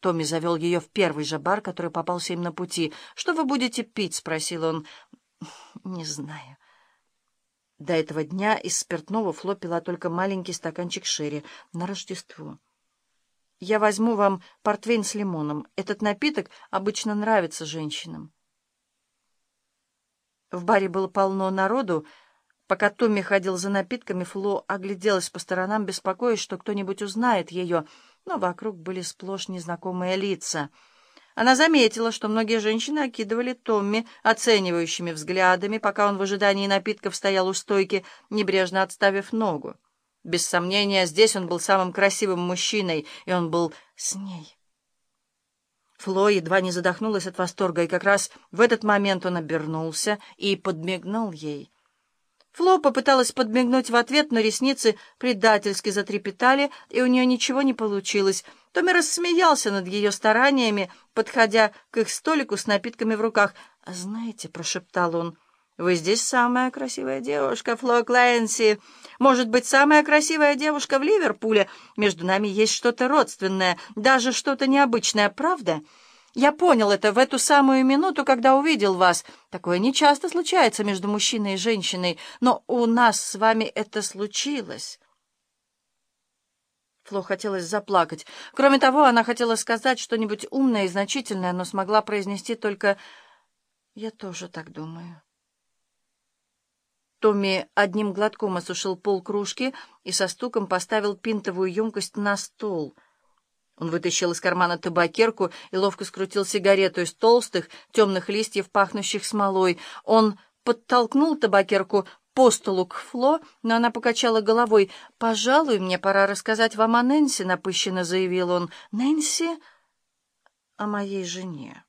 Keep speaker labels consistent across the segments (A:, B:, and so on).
A: Томми завел ее в первый же бар, который попался им на пути. «Что вы будете пить?» — спросил он. «Не знаю». До этого дня из спиртного Фло пила только маленький стаканчик шерри на Рождество. «Я возьму вам портвейн с лимоном. Этот напиток обычно нравится женщинам». В баре было полно народу. Пока Томми ходил за напитками, Фло огляделась по сторонам, беспокоясь, что кто-нибудь узнает ее, но вокруг были сплошь незнакомые лица. Она заметила, что многие женщины окидывали Томми оценивающими взглядами, пока он в ожидании напитков стоял у стойки, небрежно отставив ногу. Без сомнения, здесь он был самым красивым мужчиной, и он был с ней. Фло едва не задохнулась от восторга, и как раз в этот момент он обернулся и подмигнул ей. Фло попыталась подмигнуть в ответ, но ресницы предательски затрепетали, и у нее ничего не получилось. Томми рассмеялся над ее стараниями, подходя к их столику с напитками в руках. «Знаете», — прошептал он, — «вы здесь самая красивая девушка, Фло Клэнси. Может быть, самая красивая девушка в Ливерпуле. Между нами есть что-то родственное, даже что-то необычное, правда? Я понял это в эту самую минуту, когда увидел вас. Такое нечасто случается между мужчиной и женщиной, но у нас с вами это случилось». Фло хотелось заплакать. Кроме того, она хотела сказать что-нибудь умное и значительное, но смогла произнести только «Я тоже так думаю». Томми одним глотком осушил пол кружки и со стуком поставил пинтовую емкость на стол. Он вытащил из кармана табакерку и ловко скрутил сигарету из толстых, темных листьев, пахнущих смолой. Он подтолкнул табакерку по столу к Фло, но она покачала головой. «Пожалуй, мне пора рассказать вам о Нэнси», — напыщенно заявил он. «Нэнси?» «О моей жене».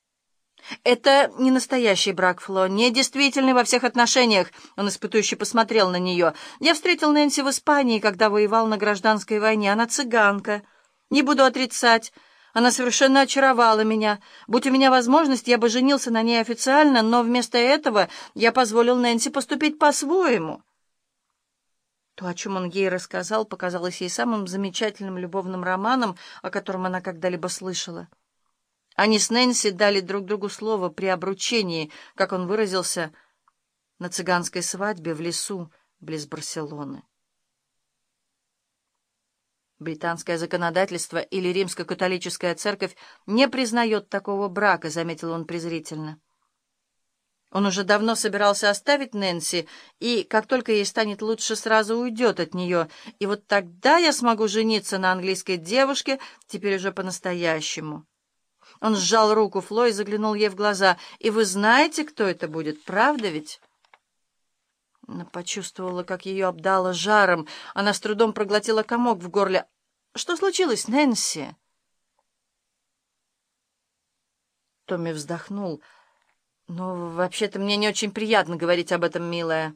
A: «Это не настоящий брак, Фло, не действительный во всех отношениях», — он испытующе посмотрел на нее. «Я встретил Нэнси в Испании, когда воевал на гражданской войне. Она цыганка. Не буду отрицать». Она совершенно очаровала меня. Будь у меня возможность, я бы женился на ней официально, но вместо этого я позволил Нэнси поступить по-своему. То, о чем он ей рассказал, показалось ей самым замечательным любовным романом, о котором она когда-либо слышала. Они с Нэнси дали друг другу слово при обручении, как он выразился, на цыганской свадьбе в лесу близ Барселоны. Британское законодательство или римско-католическая церковь не признает такого брака, заметил он презрительно. Он уже давно собирался оставить Нэнси, и как только ей станет лучше, сразу уйдет от нее. И вот тогда я смогу жениться на английской девушке, теперь уже по-настоящему. Он сжал руку Фло и заглянул ей в глаза. «И вы знаете, кто это будет, правда ведь?» Она почувствовала, как ее обдало жаром. Она с трудом проглотила комок в горле. «Что случилось, Нэнси?» Томми вздохнул. «Ну, вообще-то мне не очень приятно говорить об этом, милая.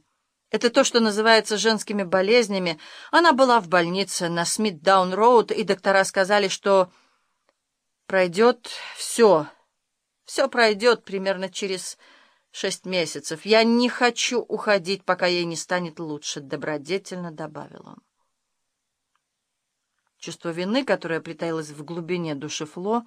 A: Это то, что называется женскими болезнями. Она была в больнице на Смит-Даун-Роуд, и доктора сказали, что...» Пройдет все. Все пройдет примерно через шесть месяцев. Я не хочу уходить, пока ей не станет лучше, — добродетельно добавил он. Чувство вины, которое притаилось в глубине души Фло,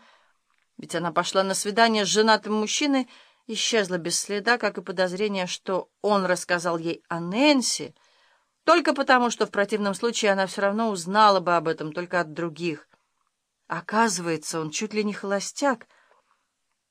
A: ведь она пошла на свидание с женатым мужчиной, исчезло без следа, как и подозрение, что он рассказал ей о Нэнси, только потому, что в противном случае она все равно узнала бы об этом только от других — Оказывается, он чуть ли не холостяк —